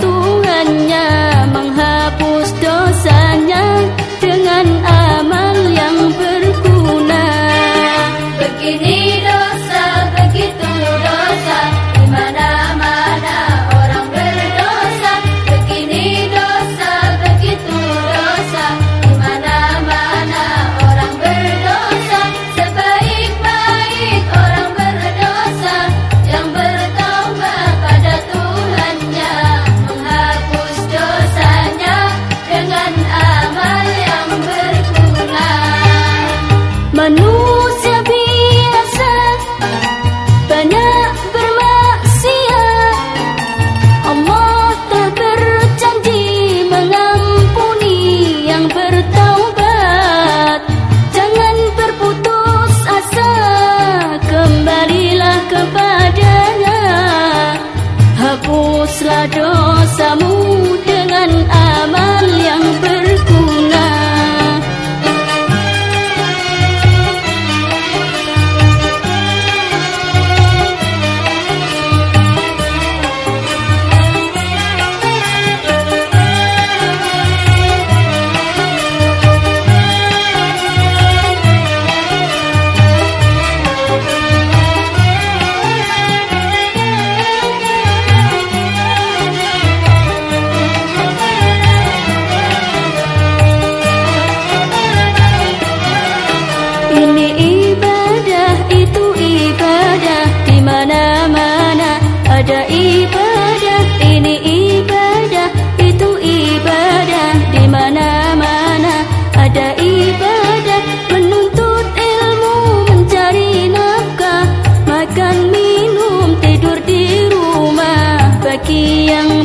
Tuhannya Manusia biasa banyak bermaksiat. Allah telah berjanji mengampuni yang bertaubat. Jangan berputus asa Kembalilah kepadanya. Hapuslah dosamu Ini ibadah, itu ibadah. Di mana-mana ada ibadah. Ini ibadah, itu ibadah. Di mana-mana ada ibadah. Menuntut ilmu, mencari nafkah. Makan, minum, tidur di rumah. Bagi yang